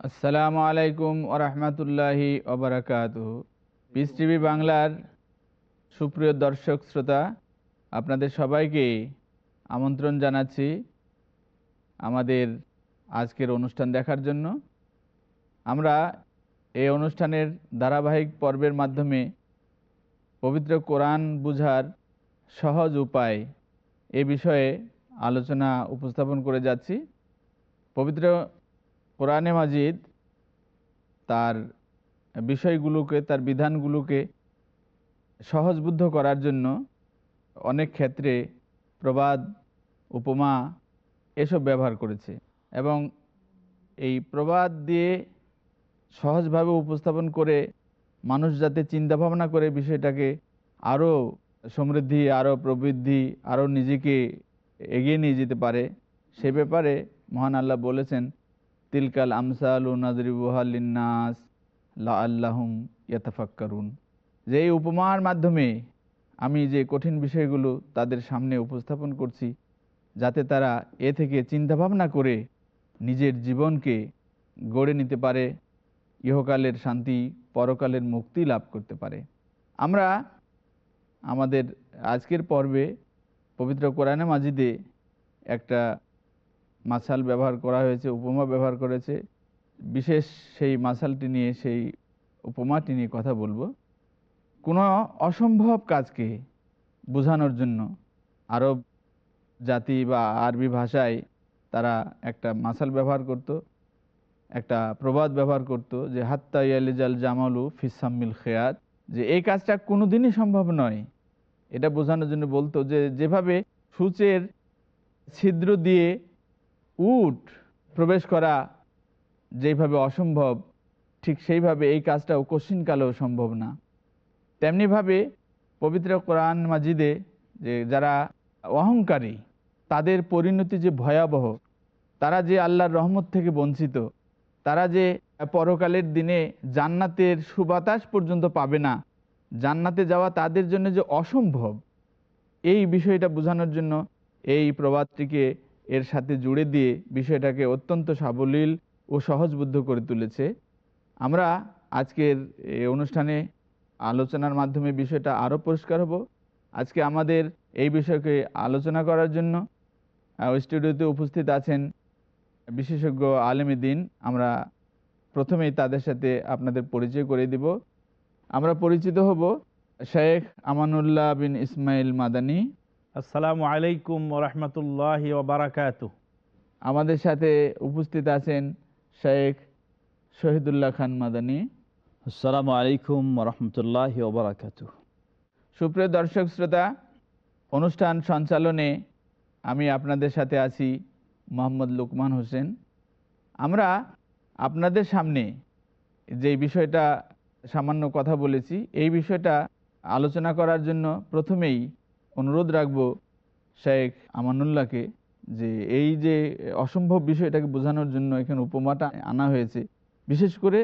আসসালামু আলাইকুম ওরহমতুল্লাহি ওবরাকাত পিস টিভি বাংলার সুপ্রিয় দর্শক, শ্রোতা, আপনাদের সবাইকে আমন্ত্রণ জানাচ্ছি আমাদের আজকের অনুষ্ঠান দেখার জন্য। আমরা এই অনুষ্ঠানের ধারাবাহিক পর্বের মাধ্যমে পবিত্র কোরআন বুঝার সহজ উপায় এ বিষয়ে আলোচনা উপস্থাপন করে যাচ্ছি। পবিত্র কোরআনে মাজিদ তার বিষয়গুলোকে, তার বিধানগুলোকে সহজবুদ্ধ করার জন্য অনেক ক্ষেত্রে প্রবাদ, উপমা এসব ব্যবহার করেছে এবং এই প্রবাদ দিয়ে সহজভাবে উপস্থাপন করে মানুষ যাতে চিন্তাভাবনা করে বিষয়টাকে আরও সমৃদ্ধি, আরও প্রবৃদ্ধি, আরও নিজেকে এগিয়ে নিয়ে যেতে পারে, সে ব্যাপারে মহান আল্লাহ বলেছেন তিলকাল আমসাল নাজরিবুহালিনাস লা আল্লাহম ইয়াতাফাক্কারুন। যে এই উপমার মাধ্যমে আমি যে কঠিন বিষয়গুলো তাদের সামনে উপস্থাপন করছি, যাতে তারা এ থেকে চিন্তাভাবনা করে নিজের জীবনকে গড়ে নিতে পারে, ইহকালের শান্তি, পরকালের মুক্তি লাভ করতে পারে। আমরা আমাদের আজকের পর্বে পবিত্র কোরআনে মাজিদে একটা মাসাল ব্যবহার করা হয়েছে, উপমা ব্যবহার করেছে। বিশেষ সেই মাসালটি নিয়ে, সেই উপমাটি নিয়ে কথা বলব। কোনো অসম্ভব কাজকে বোঝানোর জন্য আরব জাতি বা আরবি ভাষায় তারা একটা মাসাল ব্যবহার করত, একটা প্রবাদ ব্যবহার করত, যে হাত্তা ইয়ালিজাল জামালু ফিসাম্মিল খেয়াত, যে এই কাজটা কোনোদিনই সম্ভব নয়। এটা বোঝানোর জন্য বলতো যে যেভাবে সূচের ছিদ্র দিয়ে উট প্রবেশ করা যেভাবে অসম্ভব, ঠিক সেইভাবে এই কাজটাও কশিনকালেও সম্ভব না। তেমনিভাবে পবিত্র কোরআন মাজিদে যে যারা অহংকারী, তাদের পরিণতি যে ভয়াবহ, তারা যে আল্লাহর রহমত থেকে বঞ্চিত, তারা যে পরকালের দিনে জান্নাতের সুবাতাস পর্যন্ত পাবে না, জান্নাতে যাওয়া তাদের জন্য যে অসম্ভব, এই বিষয়টা বোঝানোর জন্য এই প্রবাদটিকে এর সাথে জুড়ে দিয়ে বিষয়টাকে অত্যন্ত সাবলীল ও সহজবুদ্ধ করে তুলেছে। আমরা আজকের এই অনুষ্ঠানে আলোচনার মাধ্যমে বিষয়টা আরও পরিষ্কার হব। আজকে আমাদের এই বিষয়কে আলোচনা করার জন্য স্টুডিওতে উপস্থিত আছেন বিশেষজ্ঞ আলেমী দিন। আমরা প্রথমেই তাদের সাথে আপনাদের পরিচয় করে দিব। আমরা পরিচিত হব শেখ আমানুল্লাহ বিন ইসমাইল মাদানী। আসসালামু আলাইকুম রহমতুল্লাহ বারাকাত আমাদের সাথে উপস্থিত আছেন শেখ শহীদুল্লাহ খান মাদানী। আসসালামু আলাইকুম রহমতুল্লাহ বারাকাত সুপ্রিয় দর্শক শ্রোতা অনুষ্ঠান সঞ্চালনে আমি আপনাদের সাথে আছি মোহাম্মদ লুকমান হোসেন। আমরা আপনাদের সামনে যে বিষয়টা সামান্য কথা বলেছি এই বিষয়টা আলোচনা করার জন্য প্রথমেই অনুরোধ রাখব শেখ আমানুল্লাহকে যে এই যে অসম্ভব বিষয়টাকে বোঝানোর জন্য এখানে উপমাটা আনা হয়েছে, বিশেষ করে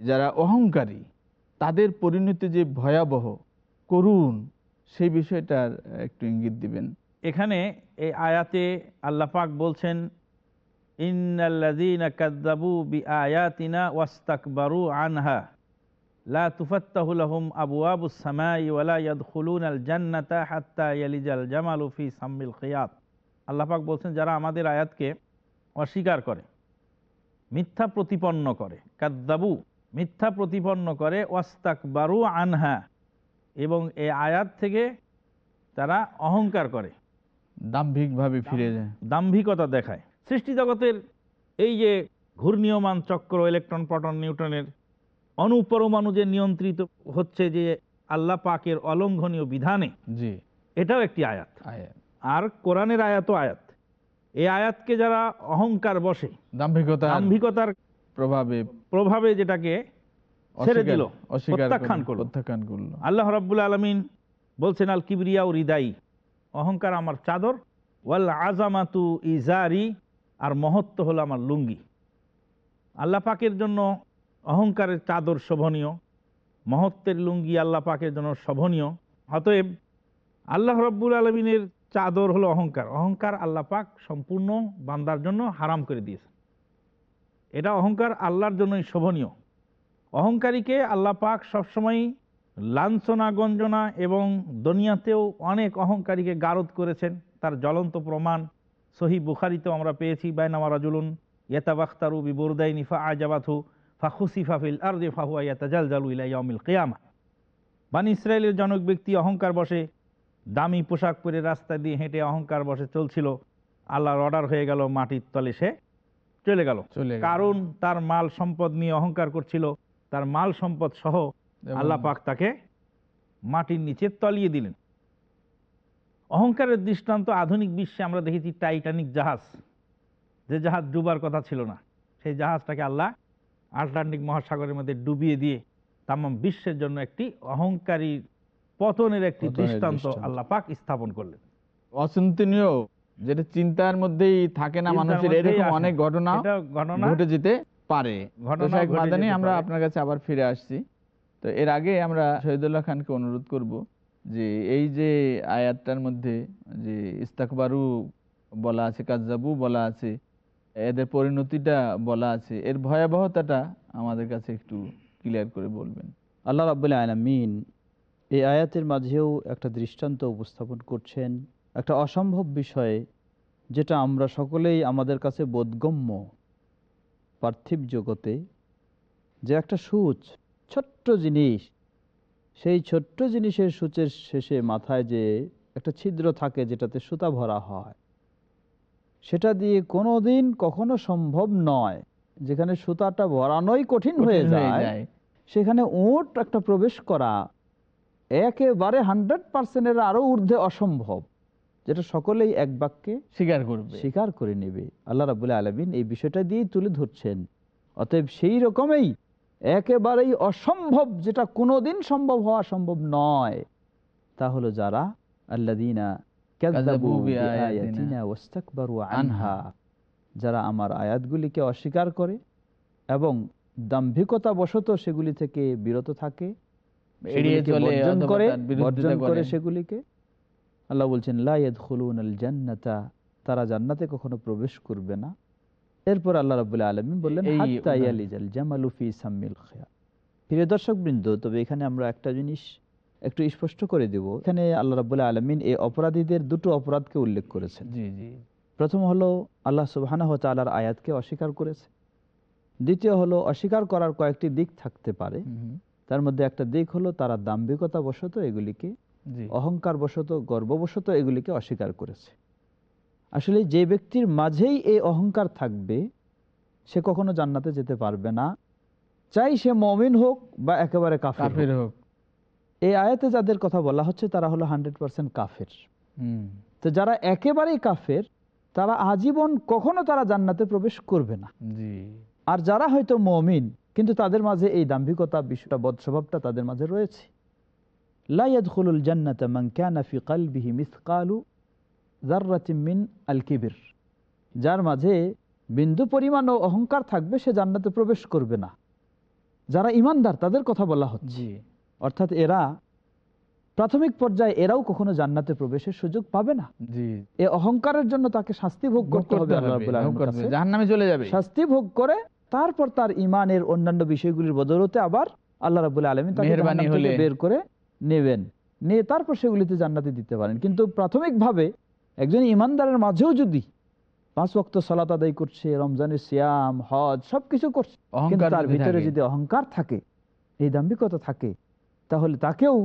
যারা অহংকারী, তাদের পরিণতি যে ভয়াবহ করুন সেই বিষয়টার একটু ইঙ্গিত দিবেন। এখানে এই আয়াতে আল্লাপাক বলছেন, ইন্নাল্লাযীনা কাযযাবু বিআয়াতিনা ওয়াস্তাকবারু আনহা। লা ইয়াদখুলুনাল জান্নাতা হাত্তা ইয়ালিজাল জামালু ফি সাম্মিল খিয়াত। আল্লাপাক বলছেন যারা আমাদের আয়াতকে অস্বীকার করে মিথ্যা প্রতিপন্ন করে কাদ্দাবু মিথ্যা প্রতিপন্ন করে ওয়াস্তাক বারু আনহা এবং এই আয়াত থেকে তারা অহংকার করে দাম্ভিকভাবে ফিরে যায়। দাম্ভিকতা দেখায়। সৃষ্টি জগতের এই যে ঘূর্ণীয়মান চক্র ইলেকট্রন প্রোটন নিউটনের অনুপরমাণু যে নিয়ন্ত্রিত হচ্ছে যে আল্লাহ পাকের অলঙ্ঘনীয় বিধানে। জি। এটাও একটি আয়াত। আয়াত। আর কোরআনের আয়াতও আয়াত। এই আয়াতকে যারা অহংকার বসে দাম্ভিকতা দাম্ভিকতার প্রভাবে প্রভাবে যেটাকে ছেড়ে দিল প্রত্যাখ্যান করল, করল। প্রত্যাখ্যান করল। আল্লাহ রাব্বুল আলমিন বলছেন আল কিবরিয়া ও হৃদাই অহংকার আমার চাদর ওয়াল আজামাতু ইজারি আর মহত্ব হলো আমার লুঙ্গি আল্লাহ পাকের জন্য অহংকারের চাদর শোভনীয়, মহত্বের লুঙ্গি আল্লাহ পাকের জন্য শোভনীয়। অতএব আল্লাহ রব্বুল আলমিনের চাদর হলো অহংকার। অহংকার আল্লাহ পাক সম্পূর্ণ বান্দার জন্য হারাম করে দিয়েছে এটা অহংকার আল্লাহর জন্যই শোভনীয়। অহংকারীকে আল্লাহ পাক সবসময় লাঞ্ছনা গঞ্জনা এবং দুনিয়াতেও অনেক অহংকারীকে গারদ করেছেন। তার জ্বলন্ত প্রমাণ সহি বুখারিতেও আমরা পেয়েছি, বাইনামা রাজুলুন ইয়াতাবাখতারু বিবরদাই নিফা আজাবাথু ফাখুসিফা ফিল আরদে ফাহুয়া ইয়াতাজাল জালু ইলা ইয়াউমিল বানি ইসরায়েলের জনক ব্যক্তি অহংকার বসে দামি পোশাক পরে রাস্তা দিয়ে হেঁটে অহংকার বসে চলছিল আল্লাহর অর্ডার হয়ে গেল মাটির তলে সে চলে গেল। কারণ তার মাল সম্পদ নিয়ে অহংকার করছিল তার মাল সম্পদ সহ আল্লাহ পাক তাকে মাটির নিচে তলিয়ে দিলেন। অহংকারের দৃষ্টান্ত আধুনিক বিশ্বে আমরা দেখেছি টাইটানিক জাহাজ। যে জাহাজ ডুবার কথা ছিল না সেই জাহাজটাকে আল্লাহ আটলান্টিক মহাসাগরের মধ্যে ডুবিয়ে দিয়ে তাম বিশ্বের জন্য একটি অহংকারী পতনের একটি দৃষ্টান্ত। আল্লাহ পাক স্থাপন করলেন। অচিন্তনীয় যেটা চিন্তার মধ্যেই থাকে না মানুষের এরকম অনেক ঘটনা ঘটে যেতে পারে। ঘটনা মাদানি আমরা আপনার কাছে আবার ফিরে আসছি। তো এর আগে আমরা শহীদুল্লাহ খানকে অনুরোধ করব যে এই যে আয়াতটার মধ্যে যে ইস্তাকবারু বলা আছে কাজাবু বলা আছে এদের পরিণতিটা বলা আছে। এর ভয়াবহতাটা আমাদের কাছে একটু ক্লিয়ার করে বলবেন। আল্লাহ রাবুল্লাহ আলমিন এই আয়াতের মাঝেও একটা দৃষ্টান্ত উপস্থাপন করছেন, একটা অসম্ভব বিষয়ে যেটা আমরা সকলেই আমাদের কাছে বোধগম্য পার্থিব জগতে, যে একটা সূচ, ছোট্ট জিনিস, সেই ছোট্ট জিনিসের সূচের শেষে মাথায় যে একটা ছিদ্র থাকে যেটাতে সুতা ভরা হয়। সেটা দিয়ে কোনো দিন কখনো সম্ভব নয়। যেখানে সুতাটা ভরানোই কঠিন হয়ে যায় সেখানে উট একটা প্রবেশ করা একেবারে হান্ড্রেড পার্সেন্টের আরও ঊর্ধ্বে অসম্ভব যেটা সকলেই এক বাক্যে স্বীকার করবে। স্বীকার করে নেবে। আল্লাহ রাবুল্লাহ আলমিন এই বিষয়টা দিয়েই তুলে ধরছেন। অতএব সেই রকমই একেবারেই অসম্ভব যেটা কোনোদিন সম্ভব হওয়া সম্ভব নয়। তা হলো যারা আল্লাদিনা যারা আমার আয়াতগুলিকে অস্বীকার করে এবং দাম্ভিকতা বশত সেগুলি থেকে বিরত থাকে এড়িয়ে সেগুলিকে চলে করে বর্জন করে করে। সেগুলিকে। আল্লাহ বলছেন লাইয়াদ খুলুন আল জান্নাতা তারা জান্নাতে কখনো প্রবেশ করবে না। এরপর আল্লাহ রাবুল্লাহ আলমী বললেন জামালুফি সাম্মিল খেয়া প্রিয় দর্শক বৃন্দ তবে এখানে আমরা একটা জিনিস একটু স্পষ্ট করে দেব। এখানে আল্লাহ রাবুল্লাহ আলমিন এই অপরাধীদের দুটো অপরাধকে উল্লেখ করেছেন। জি জি। প্রথম হলো আল্লাহ সুবাহানা তালার আয়াতকে অস্বীকার করেছে। দ্বিতীয় হলো অস্বীকার করার কয়েকটি দিক থাকতে পারে। তার মধ্যে একটা দিক হলো তারা দাম্ভিকতা বশত এগুলিকে অহংকার বশত গর্ববশত এগুলিকে অস্বীকার করেছে। আসলে যে ব্যক্তির মাঝেই এই অহংকার থাকবে সে কখনো জান্নাতে যেতে পারবে না। চাই সে মমিন হোক বা একেবারে কাফের কাফের হোক। এই আয়াতে যাদের কথা বলা হচ্ছে তারা হলো হান্ড্রেড পার্সেন্ট কাফের। হুম, তো যারা একেবারেই কাফের তারা আজীবন কখনো তারা জান্নাতে প্রবেশ করবে না। জি। আর যারা হয়তো মমিন কিন্তু তাদের মাঝে এই দাম্ভিকতা বিষয়টা বদস্বভাবটা তাদের মাঝে রয়েছে। জান্নাতা কলবিহি মিসকালু আল কিবির যার মাঝে বিন্দু পরিমাণও অহংকার থাকবে সে জান্নাতে প্রবেশ করবে না। যারা ইমানদার তাদের কথা বলা হচ্ছে। অর্থাৎ এরা প্রাথমিক পর্যায়ে এরাও কখনো জান্নাতে প্রবেশের সুযোগ পাবে না। এ অহংকারের জন্য তাকে শাস্তি ভোগ করতে হবে জাহান্নামে চলে যাবে। শাস্তি ভোগ করে তারপর তার ইমানের অন্যান্য বিষয়গুলির বদলতে আবার আল্লাহ রাবুল আলমী তাকে। বের করে নেবেন। নিয়ে তারপর সেগুলিতে জান্নাতে দিতে পারেন। কিন্তু প্রাথমিকভাবে একজন ইমানদারের মাঝেও যদি পাঁচ ওয়াক্ত সালাত আদায় করছে রমজানের সিয়াম হজ সবকিছু করছে কিন্তু তার ভিতরে যদি অহংকার থাকে এই দাম্ভিকতা থাকে তাহলে তাকেও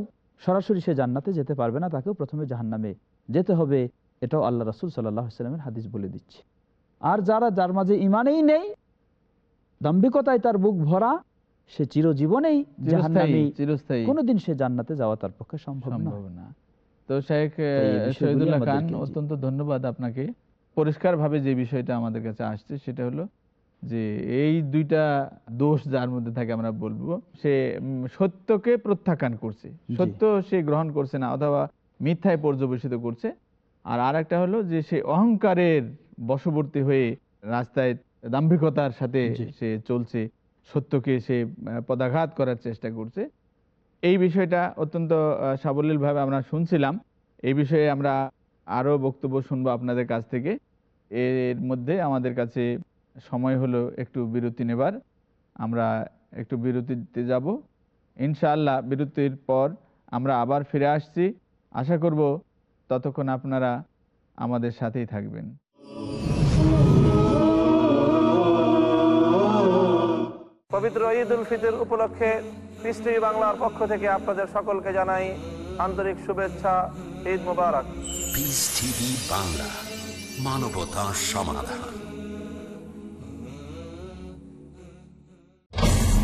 সরাসরি সে জান্নাতে যেতে পারবে না তাকেও প্রথমে জাহান্নামে যেতে হবে। এটাও আল্লাহ রসুল সাল্লাহ সাল্লামের হাদিস বলে দিচ্ছে। আর যারা যার মাঝে ইমানেই নেই দাম্ভিকতায় তার বুক ভরা সে চিরজীবনেই জাহান্নামী কোনোদিন সে জান্নাতে যাওয়া তার পক্ষে সম্ভব না। না। তো শেখ শহীদুল্লাহ খান অত্যন্ত ধন্যবাদ আপনাকে। পরিষ্কারভাবে যে বিষয়টা আমাদের কাছে আসছে সেটা হলো যে এই দুইটা দোষ যার মধ্যে থাকে আমরা বলব সে সত্যকে প্রত্যাখ্যান করছে। সত্য সে গ্রহণ করছে না অথবা মিথ্যায় পর্যবেসিত করছে। আর আর একটা হলো যে সে অহংকারের বশবর্তী হয়ে রাস্তায় দাম্ভিকতার সাথে সে চলছে সত্যকে সে পদাঘাত করার চেষ্টা করছে। এই বিষয়টা অত্যন্ত সাবলীলভাবে আমরা শুনছিলাম। এই বিষয়ে আমরা আরও বক্তব্য শুনব আপনাদের কাছ থেকে। এর মধ্যে আমাদের কাছে সময় হলো একটু বিরতি নেবার। আমরা একটু বিরতিতে যাব। ইনশাআল্লাহ বিরতির পর আমরা আবার ফিরে আসছি। আশা করব ততক্ষণ আপনারা আমাদের সাথেই থাকবেন। পবিত্র ঈদ উল ফিতর উপলক্ষে পৃষ্টি বাংলার পক্ষ থেকে আপনাদের সকলকে জানাই আন্তরিক শুভেচ্ছা ঈদ মুবারক। বাংলা মানবতা সমাধান।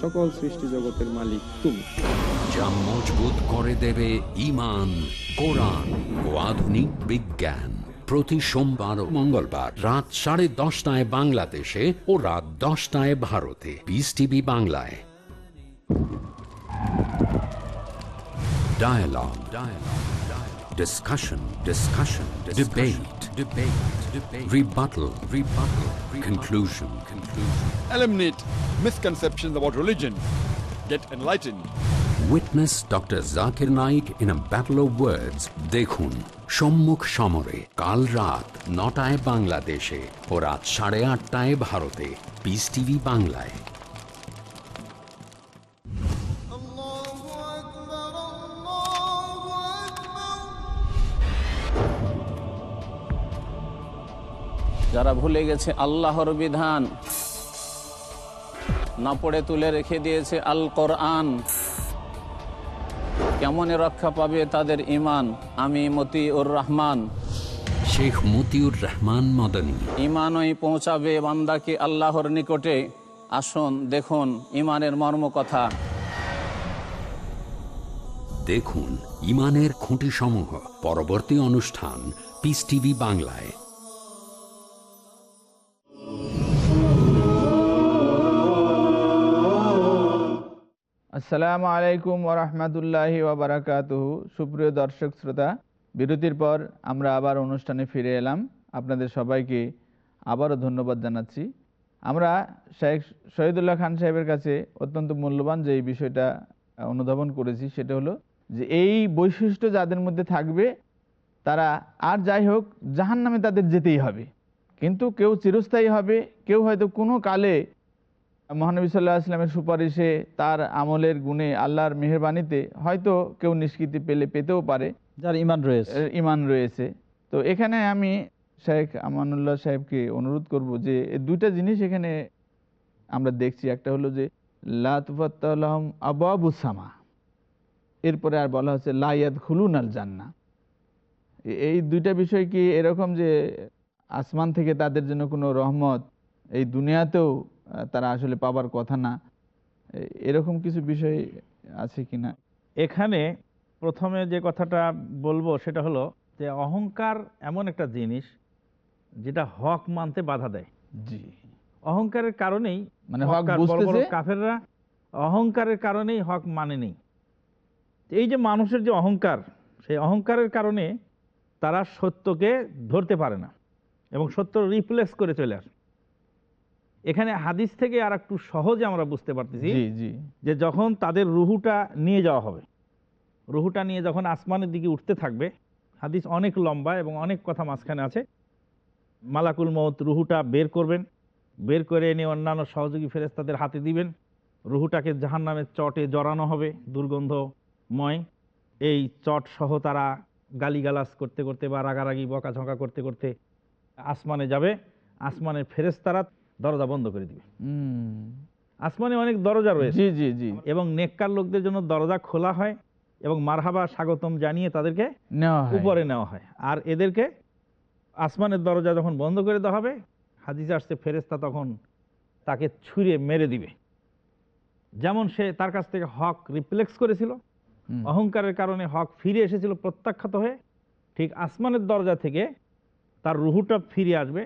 সকল সৃষ্টি জগতের মালিক তুমি যা মজবুত করে দেবে ইমান, কোরআন ও আধুনিক বিজ্ঞান প্রতি সোমবার ও মঙ্গলবার রাত সাড়ে দশটায় বাংলাদেশে ও রাত দশটায় ভারতে পিস টিভি বাংলায় Dialogue. Dialogue. Dialogue. Discussion. Discussion. Debate. Debate. Debate. Rebuttal. Rebuttal. Conclusion. Conclusion. Eliminate misconceptions about religion. Get enlightened. Witness doctor Zakir Naik in a battle of words দেখুন সম্মুখ সমরে কাল রাত নটায় বাংলাদেশে ও রাত সাড়ে আটটায় ভারতে পিস টিভি বাংলায় যারা ভুলে গেছে আল্লাহর বিধান না পড়ে তুলে রেখে দিয়েছে আল কোরআন কেমন রক্ষা পাবে তাদের ইমান আমি মতিউর রহমান। শেখ মতিউর রহমান মদনী। ইমানই পৌঁছাবে বান্দাকে আল্লাহর নিকটে। আসুন দেখুন ইমানের মর্ম কথা দেখুন ইমানের খুঁটি সমূহ পরবর্তী অনুষ্ঠান পিস টিভি বাংলায়। আসসালামু আলাইকুম ওরহমতুল্লাহি ওবরাকাতুহ। সুপ্রিয় দর্শক শ্রোতা, বিরতির পর আমরা আবার অনুষ্ঠানে ফিরে এলাম। আপনাদের সবাইকে আবারও ধন্যবাদ জানাচ্ছি। আমরা শেখ শহীদুল্লাহ খান সাহেবের কাছে অত্যন্ত মূল্যবান যে এই বিষয়টা অনুধাবন করেছি, সেটা হলো যে এই বৈশিষ্ট্য যাদের মধ্যে থাকবে, তারা আর যাই হোক জাহান নামে তাদের যেতেই হবে। কিন্তু কেউ চিরস্থায়ী হবে, কেউ হয়তো কোনো কালে মহানবী সাল্লাহ আসলামের সুপারিশে তার আমলের গুণে আল্লাহর মেহরবানিতে হয়তো কেউ নিষ্কৃতি পেলে পেতেও পারে। যার ইমান রয়েছে। ইমান রয়েছে। তো এখানে আমি শেখ আমানুল্লাহ সাহেবকে অনুরোধ করব যে এই দুইটা জিনিস এখানে আমরা দেখছি। একটা হলো যে লাতফাত্তাহম আবু আবু সামা। এরপরে আর বলা হচ্ছে লাইয়াদ খুলুন আল জান্না এই দুইটা বিষয় কি এরকম যে আসমান থেকে তাদের জন্য কোনো রহমত এই দুনিয়াতেও তারা আসলে পাবার কথা না। এরকম কিছু বিষয় আছে কিনা এখানে প্রথমে যে কথাটা বলব সেটা হলো যে অহংকার এমন একটা জিনিস যেটা হক মানতে বাধা দেয়। জি। অহংকারের কারণেই মানে? কাফেররা অহংকারের কারণেই হক মানেনি। এই যে মানুষের যে অহংকার সেই অহংকারের কারণে তারা সত্যকে ধরতে পারে না এবং সত্য রিপ্লেস করে চলে আসে। এখানে হাদিস থেকে আর একটু সহজে আমরা বুঝতে পারতেছি যে যখন তাদের রুহুটা নিয়ে যাওয়া হবে রুহুটা নিয়ে যখন আসমানের দিকে উঠতে থাকবে হাদিস অনেক লম্বা এবং অনেক কথা মাঝখানে আছে মালাকুল মৌত রুহুটা বের করবেন বের করে এনে অন্যান্য সহযোগী ফেরেস তাদের হাতে দিবেন রুহুটাকে জাহান নামের চটে জড়ানো হবে দুর্গন্ধময়। এই চট সহ তারা গালিগালাজ করতে করতে বা রাগারাগি বকাঝকা করতে করতে আসমানে যাবে। আসমানের ফেরেস্তারা দরজা বন্ধ করে দিবে। আসমানে অনেক দরজা রয়েছে। জি জি জি। এবং নেককার লোকদের জন্য দরজা খোলা হয় এবং মারহাবা স্বাগতম জানিয়ে তাদেরকে উপরে নেওয়া হয়। আর এদেরকে আসমানের দরজা যখন বন্ধ করে দেওয়া হবে হাদিসে আসছে ফেরেস্তা তখন তাকে ছুঁড়ে মেরে দিবে। যেমন সে তার কাছ থেকে হক রিপ্লেক্স করেছিল অহংকারের কারণে হক ফিরে এসেছিল প্রত্যাখ্যাত হয়ে ঠিক আসমানের দরজা থেকে তার রুহুটা ফিরে আসবে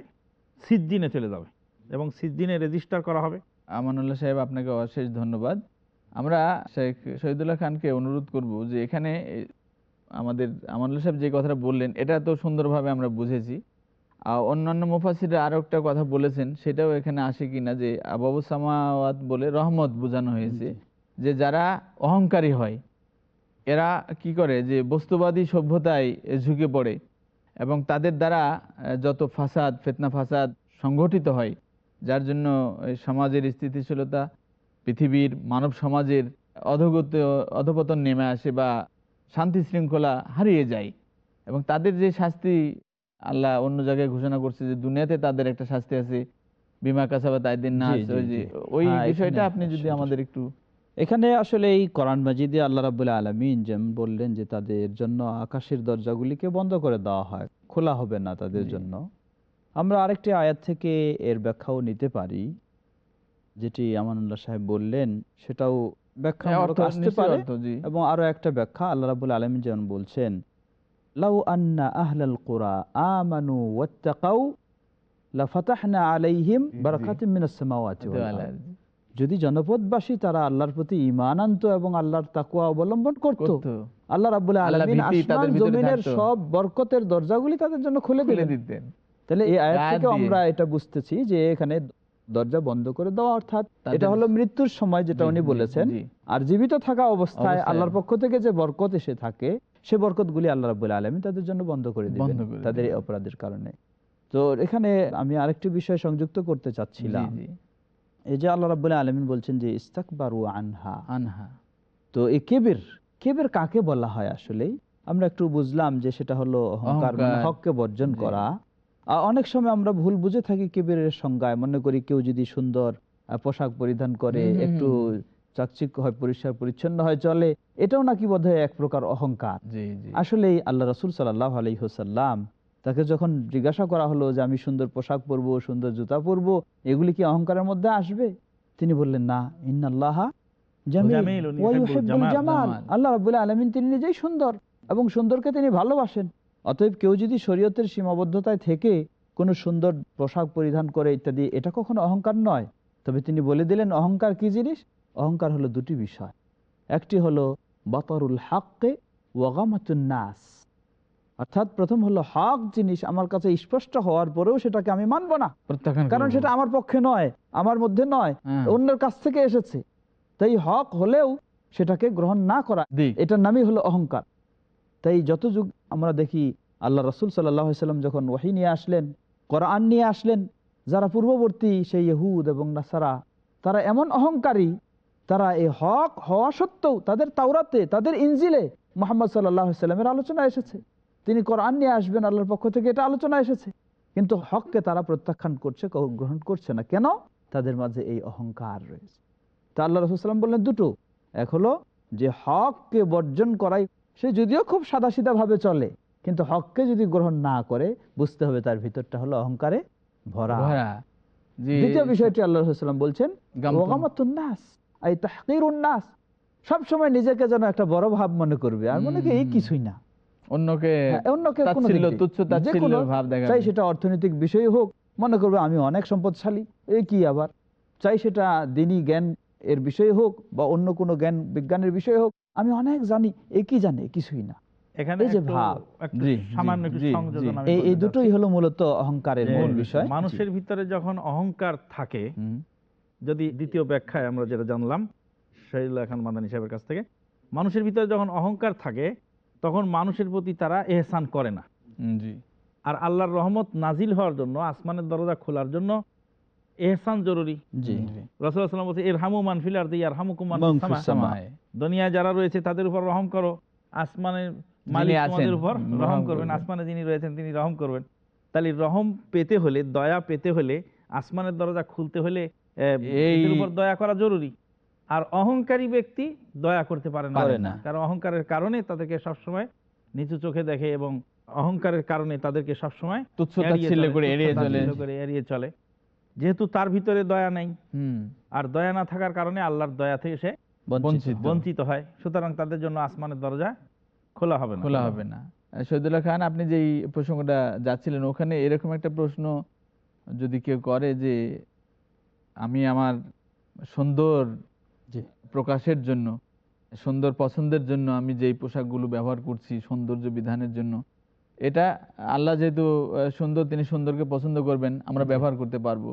সিদ্দিনে চলে যাবে। এবং সিদ্দিনে রেজিস্টার করা হবে। আমানুল্লাহ সাহেব আপনাকে অশেষ ধন্যবাদ। আমরা শেখ শহীদুল্লাহ খানকে অনুরোধ করব যে এখানে আমাদের আমানুল্লাহ সাহেব যে কথাটা বললেন এটা তো সুন্দরভাবে আমরা বুঝেছি। আর অন্যান্য মুফাসিরা আরও একটা কথা বলেছেন সেটাও এখানে আসে কিনা যে আবাবু সামাওয়াত বলে রহমত বোঝানো হয়েছে যে যারা অহংকারী হয় এরা কি করে যে বস্তুবাদী সভ্যতায় ঝুঁকে পড়ে এবং তাদের দ্বারা যত ফাসাদ ফেতনা ফাসাদ সংগঠিত হয় যার জন্য সমাজের স্থিতিশীলতা পৃথিবীর মানব সমাজের অধগত অধপতন নেমে আসে বা শান্তি শৃঙ্খলা হারিয়ে যায়। এবং তাদের যে শাস্তি আল্লাহ অন্য জায়গায় ঘোষণা করছে যে দুনিয়াতে তাদের একটা শাস্তি আছে বিমা কাসাবা না ওই যে জি। ওই হ্যাঁ, বিষয়টা আপনি যদি আমাদের একটু এখানে আসলে এই কোরআন মাজিদে আল্লাহ রাবুল্লাহ আলমিন যেমন বললেন যে তাদের জন্য আকাশের দরজাগুলিকে বন্ধ করে দেওয়া হয় খোলা হবে না তাদের জন্য। আমরা আরেকটি আয়াত থেকে এর ব্যাখ্যাও নিতে পারি যেটি আমানুল্লাহ সাহেব বললেন। সেটাও ব্যাখ্যা আসতে পারে এবং আরও একটা ব্যাখ্যা আল্লাহ রাবুল আলমিন যেমন বলছেন লাউ আন্না আহলাল কুরা আমানু ওয়াত্তাকাউ লাফাতাহনা আলাইহিম বারাকাতিম মিনাস সামাওয়াতি ওয়াল আরদ। যদি জনপদবাসী তারা আল্লাহর প্রতি ঈমান আনতো এবং আল্লাহর তাকুয়া অবলম্বন করত। আল্লাহ রাব্বুল আল্লাহ আলামিন আসমান জমিনের সব বরকতের দরজাগুলি তাদের জন্য খুলে খুলে দিলেন দিতেন। তাহলে এই আয়াত থেকে আমরা এটা বুঝতেছি যে এখানে দরজা বন্ধ করে দেওয়া অর্থাৎ এটা হলো মৃত্যুর সময় যেটা উনি বলেছেন। আর জীবিত থাকা অবস্থায়। আল্লাহর পক্ষ থেকে যে বরকত এসে থাকে সে বরকতগুলি আল্লাহ রাব্বুল আলামিন তাদের জন্য বন্ধ করে দিবেন তাদের এই অপরাধের কারণে। তো এখানে আমি আরেকটি বিষয় সংযুক্ত করতে চাচ্ছিলাম। এই যে আল্লাহ রাব্বুল আলামিন বলছেন যে ইস্তাকবারু আনহা। আনহা। তো এই কেবের কেবের কাকে বলা হয় আসলে আমরা একটু বুঝলাম যে সেটা হলো অহংকার মানে। হককে বর্জন করা। অনেক সময় আমরা ভুল বুঝে থাকি কেবেরের সংজ্ঞায়। মনে করি কেউ যদি সুন্দর পোশাক পরিধান করে একটু চাকচিক্য হয় পরিষ্কার পরিচ্ছন্ন হয় চলে এটাও নাকি বোধ এক প্রকার অহংকার। আসলে আল্লাহ রসুল সাল্লাহ আলহিহসাল্লাম তাকে যখন জিজ্ঞাসা করা হলো যে আমি সুন্দর পোশাক পরবো সুন্দর জুতা পরবো এগুলি কি অহংকারের মধ্যে আসবে? তিনি বললেন না জামিল। জামাল। আল্লাহ রাব্বুল আলামিন তিনি নিজেই সুন্দর এবং সুন্দরকে তিনি ভালোবাসেন। অতএব কেউ যদি শরীয়তের সীমাবদ্ধতায় থেকে কোনো সুন্দর পোশাক পরিধান করে ইত্যাদি এটা কখনো অহংকার নয়। তবে তিনি বলে দিলেন অহংকার কি জিনিস? অহংকার হলো দুটি বিষয়। একটি হলো বাতরুল হাক্কে নাস। অর্থাৎ প্রথম হলো হক জিনিস আমার কাছে স্পষ্ট হওয়ার পরেও সেটাকে আমি মানবো না। কারণ সেটা আমার পক্ষে নয় আমার মধ্যে নয় হ্যাঁ। অন্যের কাছ থেকে এসেছে। তাই হক হলেও সেটাকে গ্রহণ না করা এটার নামই হলো অহংকার। তাই যত যুগ আমরা দেখি আল্লাহ রসুল সাল্লাম যখন ওয়াহি নিয়ে আসলেন, কোরআন নিয়ে আসলেন, যারা পূর্ববর্তী সেই ইহুদ এবং নাসারা, তারা এমন অহংকারী, তারা এই হক হওয়া সত্ত্বেও তাদের তাওরাতে, তাদের ইঞ্জিলে মোহাম্মদ সাল্লাহ সাল্লামের আলোচনা এসেছে। তিনি কোরআন নিয়ে আসবেন, আল্লাহর পক্ষ থেকে এটা আলোচনা এসেছে। কিন্তু হককে তারা প্রত্যাখ্যান করছে গ্রহণ করছে না। কেন? তাদের মাঝে এই অহংকার রয়েছে। তা আল্লাহ রসুলাম বললেন, দুটো। এক হলো যে হককে বর্জন করাই সে যদিও খুব সাদাসিধা ভাবে চলে কিন্তু হককে যদি গ্রহণ না করে বুঝতে হবে তার ভিতরটা হলো অহংকারে ভরা। দ্বিতীয় বিষয়টি আল্লাহ রসুলাম বলছেন নাস। সবসময় নিজেকে যেন একটা বড় ভাব মনে করবে আর মনে করি এই কিছুই না। অন্যকে হ্যাঁ, অন্যকে চাই সেটা অর্থনৈতিক বিষয় হোক মনে করবে আমি অনেক সম্পদশালী এই কি আবার? চাই সেটা দিনী জ্ঞান এর বিষয় হোক বা অন্য কোনো জ্ঞান বিজ্ঞানের বিষয় হোক আমি অনেক জানি এই কি জানে? কিছুই না। এই যে একটু- ভাব। একটু সামান্য একটু সংযোজন আমি এই এই বলতে দুটোই হলো মূলত অহংকারের মূল বিষয়। মানুষের ভিতরে যখন অহংকার থাকে যদি দ্বিতীয় ব্যাখ্যায় আমরা যেটা জানলাম শহীদুল্লাহ খান মাদানী সাহেবের কাছ থেকে মানুষের ভিতরে যখন অহংকার থাকে তখন মানুষের প্রতি তারা এহসান করে না। আর আল্লাহর রহমত নাজিল হওয়ার জন্য আসমানের দরজা খোলার জন্য এহসান জরুরি। রসুলাম বলছে এর হামু মানফিল আর দিয়ে আর হামু কুমান। দুনিয়ায় যারা রয়েছে তাদের উপর রহম করো। আসমানের মালিক তোমাদের উপর রহম করবেন। আসমানে যিনি রয়েছেন তিনি রহম করবেন। তাহলে রহম পেতে হলে দয়া পেতে হলে আসমানের দরজা খুলতে হলে উপর দয়া করা জরুরি। আর অহংকারী ব্যক্তি দয়া করতে পারে না। কারণ অহংকারের কারণে তাদেরকে সবসময় নিচু চোখে দেখে এবং অহংকারের কারণে তাদেরকে সবসময় এড়িয়ে চলে, যেহেতু তার ভিতরে দয়া নাই। হুম। আর দয়া না থাকার কারণে আল্লাহর দয়া থেকে সে বঞ্চিত। বঞ্চিত হয়। সুতরাং তাদের জন্য আসমানের দরজা খোলা হবে না। খোলা হবে না। শহীদুল্লাহ খান আপনি যেই প্রসঙ্গটা যাচ্ছিলেন ওখানে এরকম একটা প্রশ্ন যদি কেউ করে যে আমি আমার সুন্দর প্রকাশের জন্য সুন্দর পছন্দের জন্য আমি যেই পোশাকগুলো ব্যবহার করছি সৌন্দর্য বিধানের জন্য এটা আল্লাহ যেহেতু সুন্দর তিনি সুন্দরকে পছন্দ করবেন আমরা ব্যবহার করতে পারব।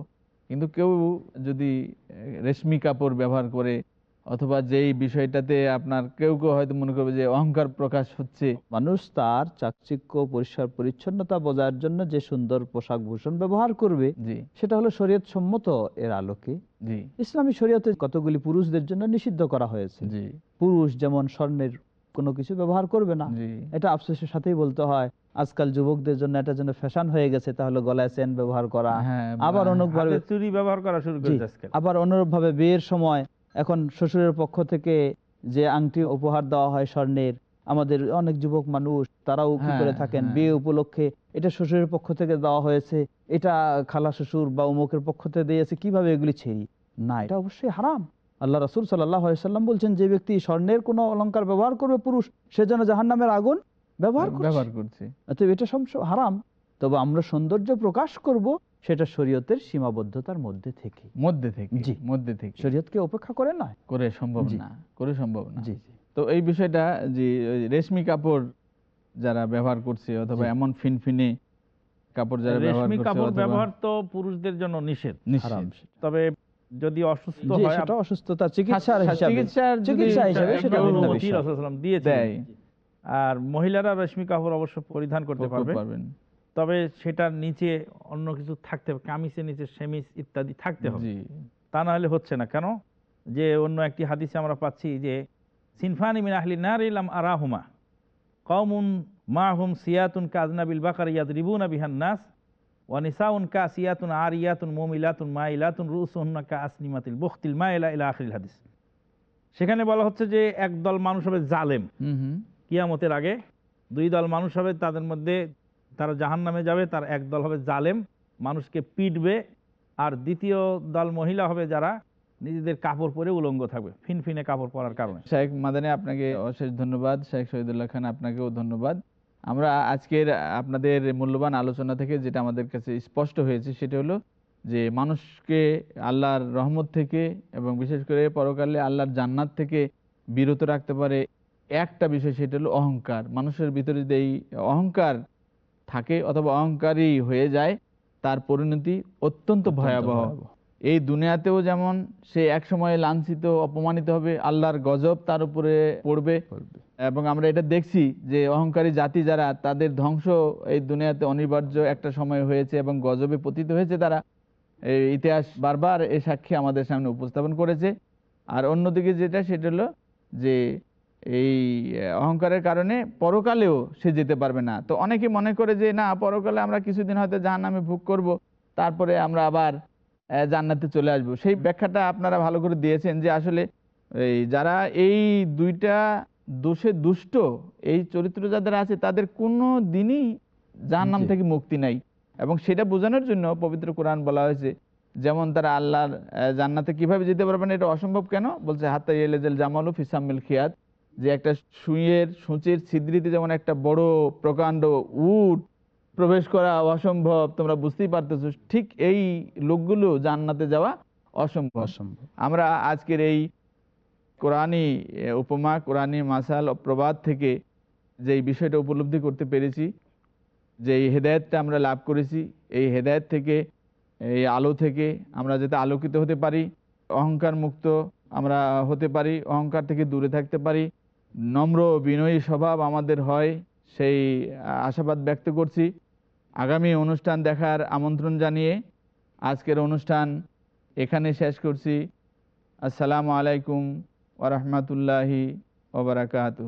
কিন্তু কেউ যদি রেশমি কাপড় ব্যবহার করে অথবা যেই বিষয়টাতে আপনার কেউ কেউ হয়তো মনে করবে যে অহংকার প্রকাশ হচ্ছে। মানুষ তার চাকচিক্য পরিষ্কার পরিচ্ছন্নতা বজায়ের জন্য যে সুন্দর পোশাক ভূষণ ব্যবহার করবে জি। সেটা হলো শরীয়ত সম্মত এর আলোকে। জি। ইসলামী শরীয়তে কতগুলি পুরুষদের জন্য নিষিদ্ধ করা হয়েছে। জি। পুরুষ যেমন স্বর্ণের কোনো কিছু ব্যবহার করবে না। এটা আফসোসের সাথেই বলতে হয়। আজকাল যুবকদের জন্য এটা যেন ফ্যাশন হয়ে গেছে তাহলে গলায় চেন ব্যবহার করা হ্যাঁ, আবার অনুরূপভাবে চুরি ব্যবহার করা শুরু করেছে আজকাল। আবার অনুরূপভাবে বিয়ের সময় এখন শ্বশুরের পক্ষ থেকে যে আংটি উপহার দেওয়া হয় স্বর্ণের আমাদের অনেক যুবক মানুষ তারাও কি করে হ্যাঁ, থাকেন? হ্যাঁ। বিয়ে উপলক্ষে এটা শ্বশুরের পক্ষ থেকে দেওয়া হয়েছে এটা খালা শ্বশুর বা উমুকের পক্ষ থেকে দিয়েছে কীভাবে এগুলি ছেড়ি? না এটা অবশ্যই হারাম। আল্লাহ রসুল সাল্লাহ সাল্লাম বলছেন যে ব্যক্তি স্বর্ণের কোনো অলংকার ব্যবহার করবে পুরুষ সে যেন জাহান নামের আগুন ব্যবহার করছে। ব্যবহার করছে। এটা সব হারাম। তবে আমরা সৌন্দর্য প্রকাশ করব সেটা শরীয়তের সীমাবদ্ধতার মধ্যে থেকে। মধ্যে থেকে জি। মধ্যে থেকে। শরীয়তকে উপেক্ষা করে নয়। করে সম্ভব না করে সম্ভব না। জি তো এই বিষয়টা যে রেশমি কাপড় যারা ব্যবহার করছে অথবা। এমন ফিনফিনে কাপড় যারা ব্যবহার রেশমি কাপড় ব্যবহার তো পুরুষদের জন্য নিষেধ। নিষেধ। তবে যদি অসুস্থ হয় সেটা অসুস্থতা চিকিৎসার চিকিৎসার চিকিৎসা হিসাবে সেটা দেয়। আর মহিলারা রেশমি কাপড় অবশ্য পরিধান করতে পারবেন। তবে সেটার নিচে অন্য কিছু থাকতে হবে কামিজের নিচে সেমিজ ইত্যাদি থাকতে হবে। তা না হলে হচ্ছে না। কেন? যে অন্য একটি হাদিসে আমরা পাচ্ছি যে সিনফানি মিন আহলি নার ইলাম আরাহুমা। কওমুন মাহুম সিয়াতুন কাজনাবিল বাকার ইয়াদরিবুনা বিহান নাস। ওয়া নিসাউন কাসিয়াতুন আরিয়াতুন মুমিলাতুন মাইলাতুন রুসুহুন্না কা আসনিমাতিল বুখতিল মাইলা ইলা আখিরিল হাদিস সেখানে বলা হচ্ছে যে একদল মানুষ হবে জালেম। কিয়ামতের আগে দুই দল মানুষ হবে তাদের মধ্যে তারা জাহান নামে যাবে তার এক দল হবে জালেম মানুষকে পিটবে আর দ্বিতীয় দল মহিলা হবে যারা নিজেদের কাপড় পরে উলঙ্গ থাকবে ফিনফিনে কাপড় পরার কারণে। শেখ মাদানী আপনাকে অশেষ ধন্যবাদ। শেখ শহীদুল্লাহ খান আপনাকেও ধন্যবাদ। আমরা আজকের আপনাদের মূল্যবান আলোচনা থেকে যেটা আমাদের কাছে স্পষ্ট হয়েছে সেটা হলো যে মানুষকে আল্লাহর রহমত থেকে এবং বিশেষ করে পরকালে আল্লাহর জান্নাত থেকে বিরত রাখতে পারে একটা বিষয় সেটা হলো অহংকার। মানুষের ভিতরে যদি এই অহংকার থাকে অথবা অহংকারী হয়ে যায় তার পরিণতি অত্যন্ত ভয়াবহ। এই দুনিয়াতেও যেমন সে এক সময় লাঞ্ছিত অপমানিত হবে আল্লাহর গজব তার উপরে পড়বে। এবং আমরা এটা দেখছি যে অহংকারী জাতি যারা তাদের ধ্বংস এই দুনিয়াতে অনিবার্য একটা সময় হয়েছে এবং গজবে পতিত হয়েছে তারা। এই ইতিহাস বারবার এই সাক্ষী আমাদের সামনে উপস্থাপন করেছে। আর অন্যদিকে যেটা সেটা হলো যে এই অহংকারের কারণে পরকালেও সে যেতে পারবে না। তো অনেকে মনে করে যে না পরকালে আমরা কিছুদিন হয়তো জাহান নামে ভোগ করব তারপরে আমরা আবার জান্নাতে চলে আসব। সেই ব্যাখ্যাটা আপনারা ভালো করে দিয়েছেন যে আসলে এই যারা এই দুইটা দোষে দুষ্ট এই চরিত্র যাদের আছে তাদের কোনো দিনই জাহান্নাম জি। থেকে মুক্তি নাই। এবং সেটা বোঝানোর জন্য পবিত্র কোরআন বলা হয়েছে যেমন তারা আল্লাহর জান্নাতে কীভাবে যেতে পারবেন এটা অসম্ভব কেন? বলছে হাত্তা ইয়েলেজেল জামালু ফিসামিল খিয়াদ যে একটা সুইয়ের সূচের ছিদ্রিতে যেমন একটা বড় প্রকাণ্ড উট প্রবেশ করা অসম্ভব তোমরা বুঝতেই পারতেছো ঠিক এই লোকগুলো জান্নাতে যাওয়া অসম্ভব। অসম্ভব। আমরা আজকের এই কোরআনী উপমা কোরআনী মাসাল ও প্রবাদ থেকে যে এই বিষয়টা উপলব্ধি করতে পেরেছি যে এই হেদায়তটা আমরা লাভ করেছি এই হেদায়ত থেকে এই আলো থেকে আমরা যাতে আলোকিত হতে পারি অহংকার মুক্ত আমরা হতে পারি অহংকার থেকে দূরে থাকতে পারি নম্র বিনয়ী স্বভাব আমাদের হয় সেই আশাবাদ ব্যক্ত করছি। আগামী অনুষ্ঠান দেখার আমন্ত্রণ জানিয়ে আজকের অনুষ্ঠান এখানে শেষ করছি। আসসালামু আলাইকুম ওরহমতুল্লাহি ওবরাকাতু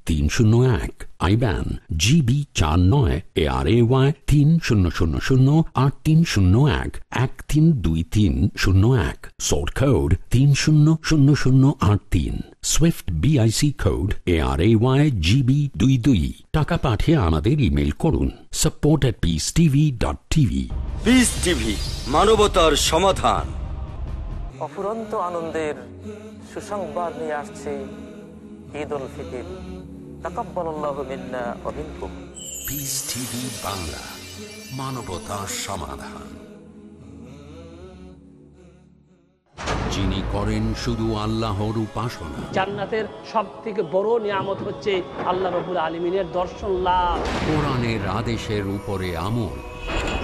তিন শূন্য এক আইব্যান জিবি চার নয় এ আর এ ওয়াই তিন শূন্য শূন্য শূন্য আট তিন শূন্য এক এক তিন দুই তিন শূন্য এক। সোর্ট কোড তিন শূন্য শূন্য শূন্য আট তিন। Swift BIC code A R A Y GB দুই দুই। টাকা পাঠিয়ে আমাদের ইমেল করুন। Support at peace TV dot TV peace TV মানবতার সমাধান। অফুরন্ত আনন্দের সুসংবাদ নিয়ে আসছে ঈদ উল ফিতির। তাকাব্বালাল্লাহু মিন্না ওয়া মিনকুম। টিভি বাংলা মানবতার সমাধান। যিনি করেন শুধু আল্লাহর উপাসনা। জান্নাতের সব থেকে বড় নিয়ামত হচ্ছে আল্লাহ রবুল আলমিনের দর্শন লাভ। কোরআনের আদেশের উপরে আমল।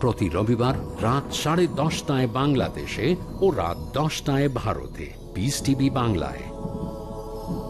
প্রতি রবিবার রাত সাড়ে দশটায় বাংলাদেশে ও রাত দশটায় ভারতে। পিস টিভি বাংলায়।